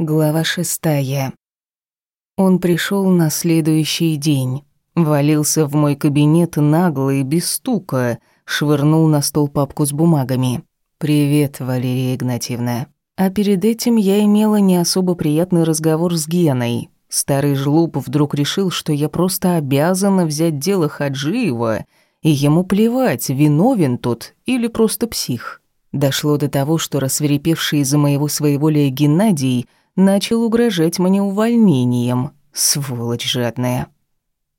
Глава шестая. Он пришел на следующий день. Валился в мой кабинет нагло и без стука, швырнул на стол папку с бумагами. «Привет, Валерия Игнатьевна». А перед этим я имела не особо приятный разговор с Геной. Старый жлоб вдруг решил, что я просто обязана взять дело Хаджиева, и ему плевать, виновен тот или просто псих. Дошло до того, что рассверепевший из-за моего своеволия Геннадий – начал угрожать мне увольнением. Сволочь жадная.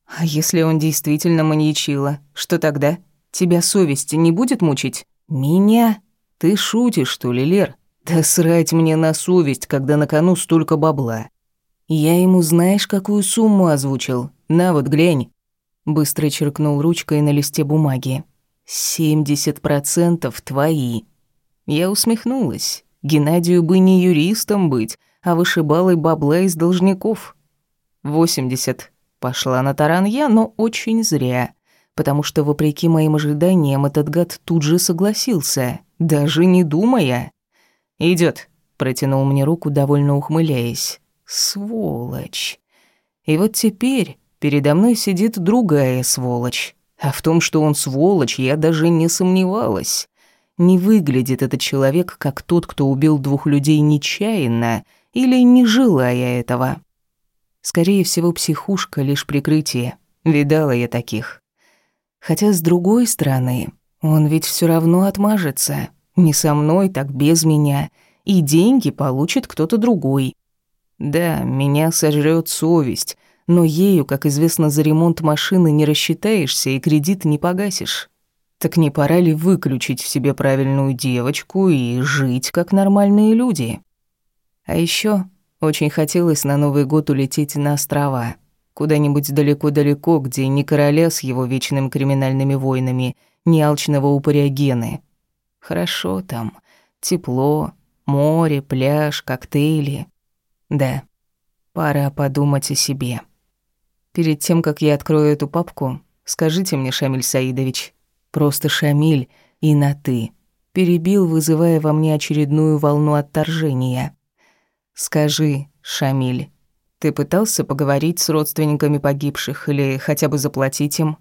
А если он действительно маньячила, что тогда? Тебя совесть не будет мучить? Меня? Ты шутишь, что ли, Лер? Да срать мне на совесть, когда на кону столько бабла. Я ему знаешь, какую сумму озвучил? На вот, глянь. Быстро черкнул ручкой на листе бумаги. «Семьдесят процентов твои». Я усмехнулась. Геннадию бы не юристом быть, а вышибалой бабла из должников. 80. Пошла на таран я, но очень зря, потому что, вопреки моим ожиданиям, этот гад тут же согласился, даже не думая. Идет, протянул мне руку, довольно ухмыляясь. Сволочь. И вот теперь передо мной сидит другая сволочь. А в том, что он сволочь, я даже не сомневалась. Не выглядит этот человек как тот, кто убил двух людей нечаянно — или не желая этого. Скорее всего, психушка — лишь прикрытие. Видала я таких. Хотя, с другой стороны, он ведь все равно отмажется. Не со мной, так без меня. И деньги получит кто-то другой. Да, меня сожрет совесть, но ею, как известно, за ремонт машины не рассчитаешься и кредит не погасишь. Так не пора ли выключить в себе правильную девочку и жить как нормальные люди? А еще очень хотелось на Новый год улететь на острова. Куда-нибудь далеко-далеко, где ни короля с его вечными криминальными войнами, ни алчного упыря Гены. Хорошо там. Тепло, море, пляж, коктейли. Да, пора подумать о себе. Перед тем, как я открою эту папку, скажите мне, Шамиль Саидович, просто Шамиль и на «ты», перебил, вызывая во мне очередную волну отторжения. «Скажи, Шамиль, ты пытался поговорить с родственниками погибших или хотя бы заплатить им?»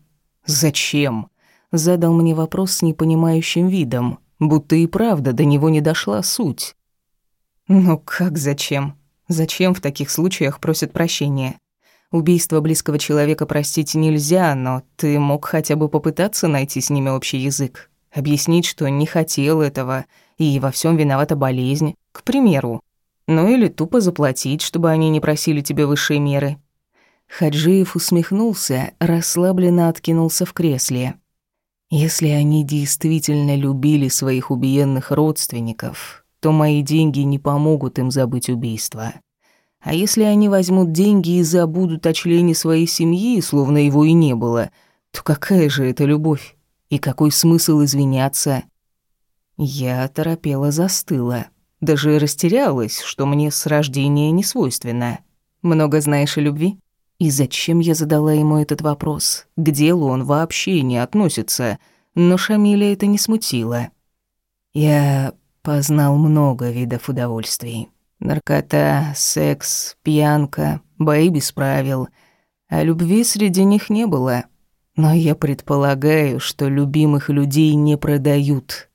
«Зачем?» Задал мне вопрос с непонимающим видом, будто и правда до него не дошла суть. «Ну как зачем? Зачем в таких случаях просят прощения? Убийство близкого человека простить нельзя, но ты мог хотя бы попытаться найти с ними общий язык, объяснить, что не хотел этого, и во всем виновата болезнь, к примеру. Ну или тупо заплатить, чтобы они не просили тебе высшие меры». Хаджиев усмехнулся, расслабленно откинулся в кресле. «Если они действительно любили своих убиенных родственников, то мои деньги не помогут им забыть убийство. А если они возьмут деньги и забудут о члене своей семьи, словно его и не было, то какая же это любовь? И какой смысл извиняться?» Я торопела застыла. Даже растерялась, что мне с рождения не свойственно. Много знаешь о любви? И зачем я задала ему этот вопрос? К делу он вообще не относится, но Шамиля это не смутило. Я познал много видов удовольствий. Наркота, секс, пьянка, бои без правил. А любви среди них не было. Но я предполагаю, что любимых людей не продают.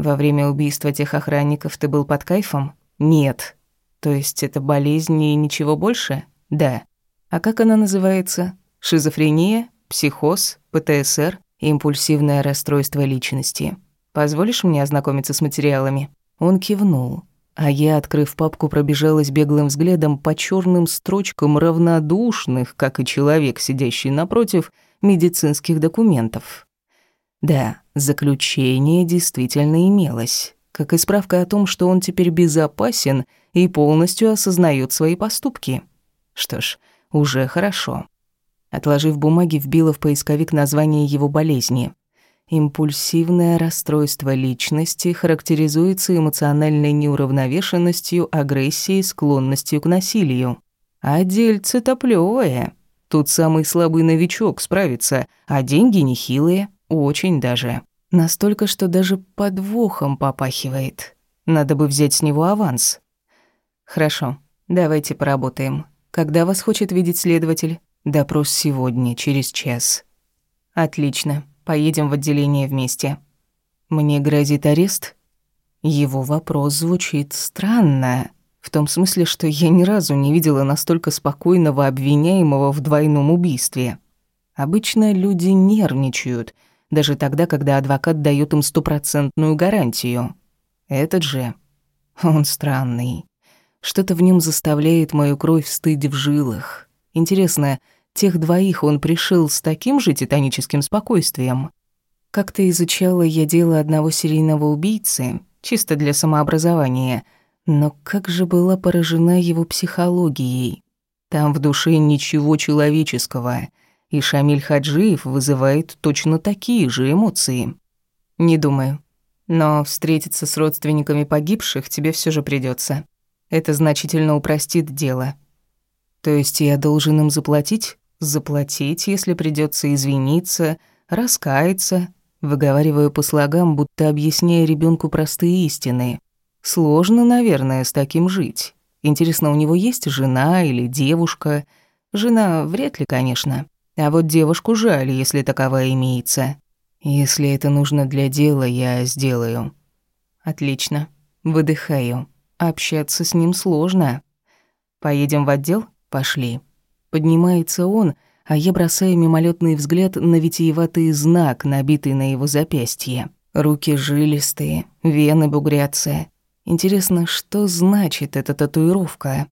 Во время убийства тех охранников ты был под кайфом? Нет. То есть это болезнь и ничего больше? Да. А как она называется? Шизофрения, психоз, ПТСР, импульсивное расстройство личности. Позволишь мне ознакомиться с материалами? Он кивнул, а я, открыв папку, пробежалась беглым взглядом по черным строчкам равнодушных, как и человек, сидящий напротив, медицинских документов. Да, заключение действительно имелось, как и справка о том, что он теперь безопасен и полностью осознает свои поступки. Что ж, уже хорошо. Отложив бумаги, вбила в поисковик название его болезни. Импульсивное расстройство личности характеризуется эмоциональной неуравновешенностью, агрессией, склонностью к насилию. А дельце-то. Тут самый слабый новичок справится, а деньги нехилые. Очень даже. Настолько, что даже подвохом попахивает. Надо бы взять с него аванс. Хорошо. Давайте поработаем. Когда вас хочет видеть следователь? Допрос сегодня, через час. Отлично. Поедем в отделение вместе. Мне грозит арест? Его вопрос звучит странно. В том смысле, что я ни разу не видела настолько спокойного обвиняемого в двойном убийстве. Обычно люди нервничают, даже тогда, когда адвокат дает им стопроцентную гарантию. Этот же... Он странный. Что-то в нем заставляет мою кровь стыть в жилах. Интересно, тех двоих он пришил с таким же титаническим спокойствием? Как-то изучала я дело одного серийного убийцы, чисто для самообразования, но как же была поражена его психологией. Там в душе ничего человеческого, и Шамиль Хаджиев вызывает точно такие же эмоции. Не думаю. Но встретиться с родственниками погибших тебе все же придется. Это значительно упростит дело. То есть я должен им заплатить? Заплатить, если придется извиниться, раскаяться, выговариваю по слогам, будто объясняя ребенку простые истины. Сложно, наверное, с таким жить. Интересно, у него есть жена или девушка? Жена вряд ли, конечно. А вот девушку жаль, если таковая имеется. Если это нужно для дела, я сделаю. Отлично. Выдыхаю. Общаться с ним сложно. Поедем в отдел? Пошли. Поднимается он, а я бросаю мимолетный взгляд на витиеватый знак, набитый на его запястье. Руки жилистые, вены бугрятся. Интересно, что значит эта татуировка?